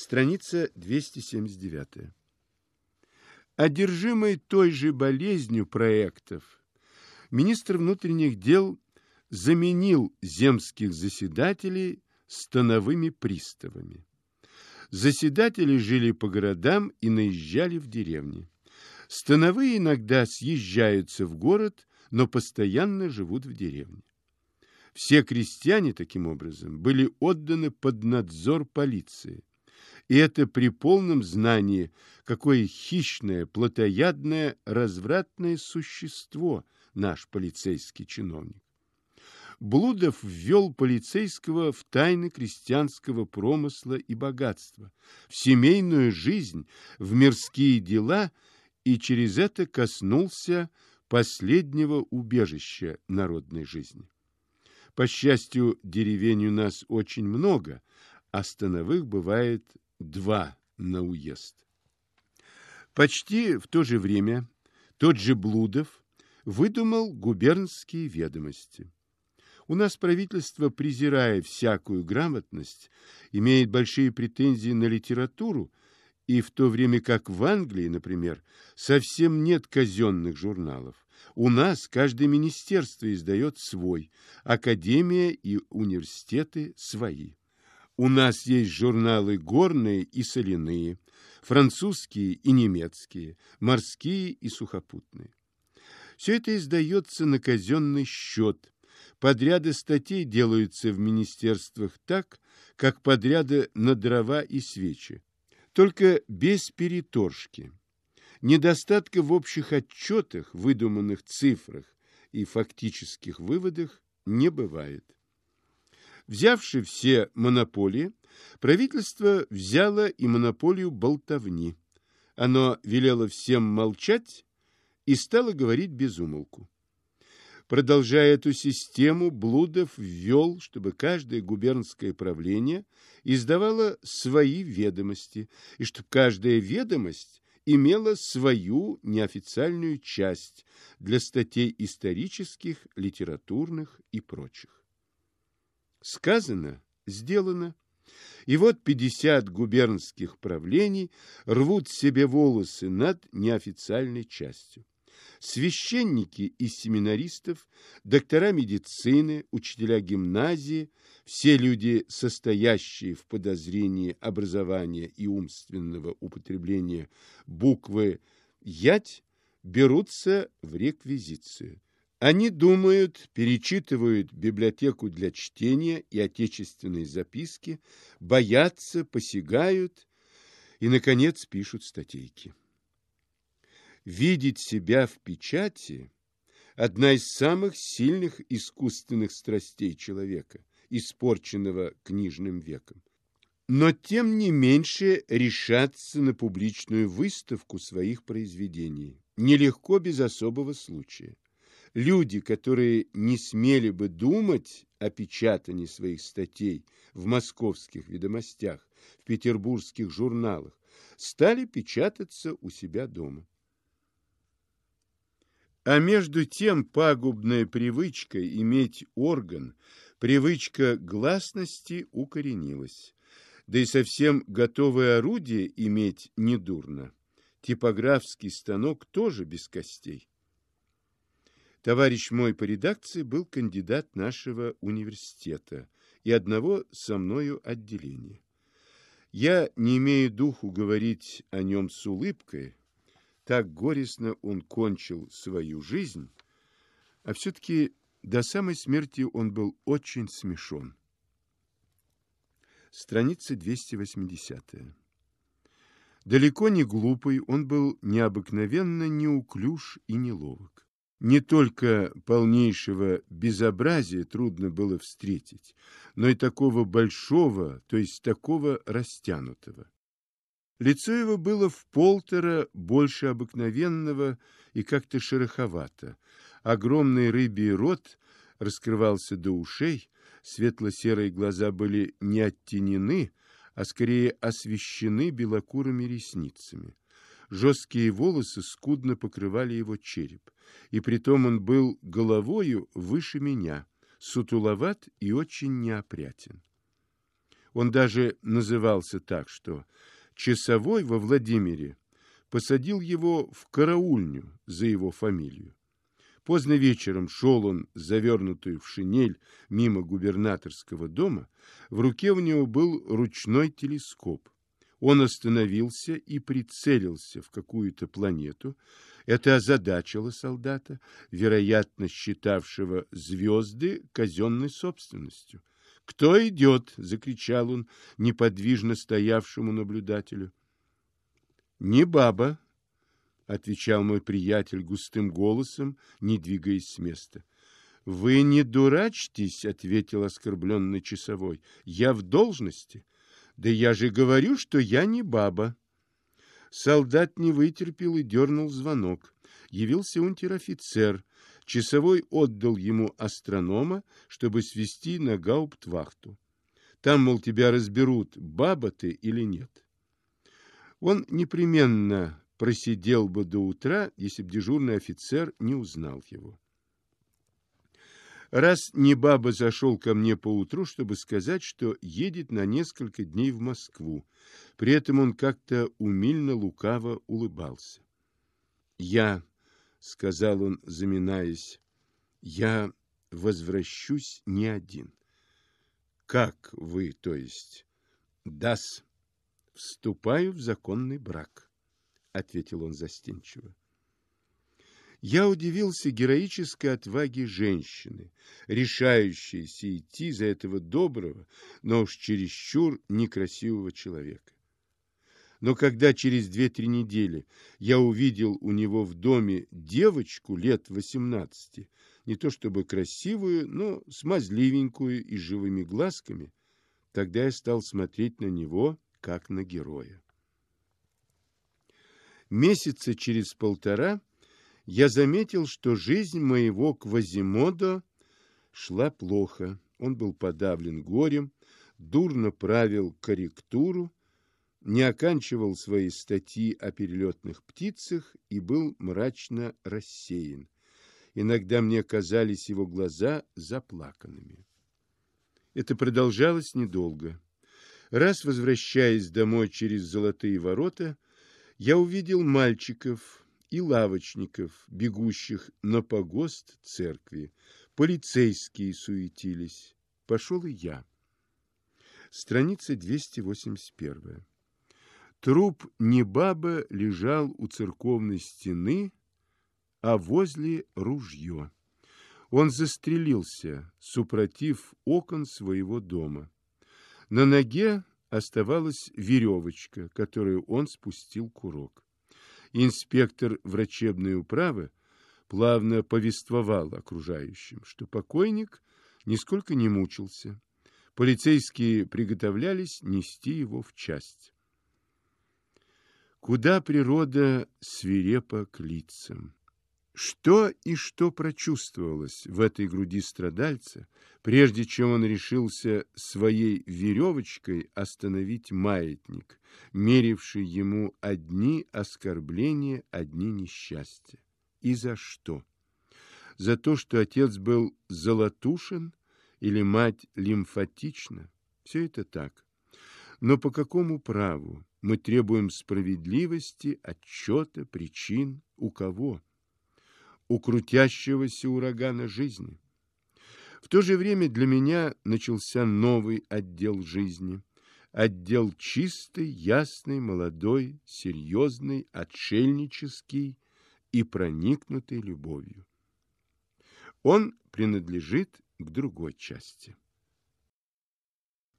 Страница 279. Одержимый той же болезнью проектов, министр внутренних дел заменил земских заседателей становыми приставами. Заседатели жили по городам и наезжали в деревни. Становые иногда съезжаются в город, но постоянно живут в деревне. Все крестьяне, таким образом, были отданы под надзор полиции. И это при полном знании, какое хищное, плотоядное, развратное существо наш полицейский чиновник. Блудов ввел полицейского в тайны крестьянского промысла и богатства, в семейную жизнь, в мирские дела и через это коснулся последнего убежища народной жизни. По счастью, деревень у нас очень много, а становых бывает два на уезд. Почти в то же время тот же Блудов выдумал губернские ведомости. У нас правительство, презирая всякую грамотность, имеет большие претензии на литературу, и в то время как в Англии, например, совсем нет казенных журналов. У нас каждое министерство издает свой, академия и университеты свои. У нас есть журналы горные и соляные, французские и немецкие, морские и сухопутные. Все это издается на казенный счет, Подряды статей делаются в министерствах так, как подряды на дрова и свечи, только без переторжки. Недостатка в общих отчетах, выдуманных цифрах и фактических выводах не бывает. Взявши все монополии, правительство взяло и монополию болтовни. Оно велело всем молчать и стало говорить без умолку. Продолжая эту систему, Блудов ввел, чтобы каждое губернское правление издавало свои ведомости, и чтобы каждая ведомость имела свою неофициальную часть для статей исторических, литературных и прочих. Сказано, сделано. И вот 50 губернских правлений рвут себе волосы над неофициальной частью священники и семинаристов, доктора медицины, учителя гимназии, все люди, состоящие в подозрении образования и умственного употребления буквы «ять», берутся в реквизицию. Они думают, перечитывают библиотеку для чтения и отечественные записки, боятся, посягают и, наконец, пишут статейки. Видеть себя в печати – одна из самых сильных искусственных страстей человека, испорченного книжным веком. Но тем не меньше решаться на публичную выставку своих произведений нелегко без особого случая. Люди, которые не смели бы думать о печатании своих статей в московских ведомостях, в петербургских журналах, стали печататься у себя дома. А между тем пагубная привычка иметь орган, привычка гласности укоренилась. Да и совсем готовое орудие иметь недурно. Типографский станок тоже без костей. Товарищ мой по редакции был кандидат нашего университета и одного со мною отделения. Я не имею духу говорить о нем с улыбкой, так горестно он кончил свою жизнь, а все-таки до самой смерти он был очень смешон. Страница 280. Далеко не глупый, он был необыкновенно неуклюж и неловок. Не только полнейшего безобразия трудно было встретить, но и такого большого, то есть такого растянутого. Лицо его было в полтора больше обыкновенного и как-то шероховато. Огромный рыбий рот раскрывался до ушей, светло-серые глаза были не оттенены, а скорее освещены белокурыми ресницами. Жесткие волосы скудно покрывали его череп, и притом он был головою выше меня, сутуловат и очень неопрятен. Он даже назывался так, что часовой во Владимире посадил его в караульню за его фамилию. Поздно вечером шел он, завернутый в шинель, мимо губернаторского дома. В руке у него был ручной телескоп. Он остановился и прицелился в какую-то планету. Это озадачило солдата, вероятно, считавшего звезды казенной собственностью. «Кто идет?» — закричал он неподвижно стоявшему наблюдателю. «Не баба», — отвечал мой приятель густым голосом, не двигаясь с места. — Вы не дурачьтесь, — ответил оскорбленный часовой. — Я в должности. Да я же говорю, что я не баба. Солдат не вытерпел и дернул звонок. Явился унтер-офицер. Часовой отдал ему астронома, чтобы свести на гауптвахту. Там, мол, тебя разберут, баба ты или нет. Он непременно просидел бы до утра, если б дежурный офицер не узнал его. Раз Небаба зашел ко мне поутру, чтобы сказать, что едет на несколько дней в Москву. При этом он как-то умильно-лукаво улыбался. «Я», — сказал он, заминаясь, — «я возвращусь не один». «Как вы, то есть?» «Дас, вступаю в законный брак». — ответил он застенчиво. Я удивился героической отваге женщины, решающейся идти за этого доброго, но уж чересчур некрасивого человека. Но когда через две-три недели я увидел у него в доме девочку лет восемнадцати, не то чтобы красивую, но смазливенькую и живыми глазками, тогда я стал смотреть на него, как на героя. Месяца через полтора я заметил, что жизнь моего Квазимодо шла плохо. Он был подавлен горем, дурно правил корректуру, не оканчивал свои статьи о перелетных птицах и был мрачно рассеян. Иногда мне казались его глаза заплаканными. Это продолжалось недолго. Раз, возвращаясь домой через золотые ворота, я увидел мальчиков и лавочников, бегущих на погост церкви. Полицейские суетились. Пошел и я. Страница 281. Труп Небаба лежал у церковной стены, а возле ружье. Он застрелился, супротив окон своего дома. На ноге оставалась веревочка, которую он спустил курок. Инспектор врачебной управы плавно повествовал окружающим, что покойник нисколько не мучился. Полицейские приготовлялись нести его в часть. Куда природа свирепа к лицам? Что и что прочувствовалось в этой груди страдальца, прежде чем он решился своей веревочкой остановить маятник, меривший ему одни оскорбления, одни несчастья? И за что? За то, что отец был золотушен или мать лимфатична? Все это так. Но по какому праву мы требуем справедливости, отчета, причин, у кого? У крутящегося урагана жизни. В то же время для меня начался новый отдел жизни. Отдел чистый, ясный, молодой, серьезный, отшельнический и проникнутый любовью. Он принадлежит к другой части.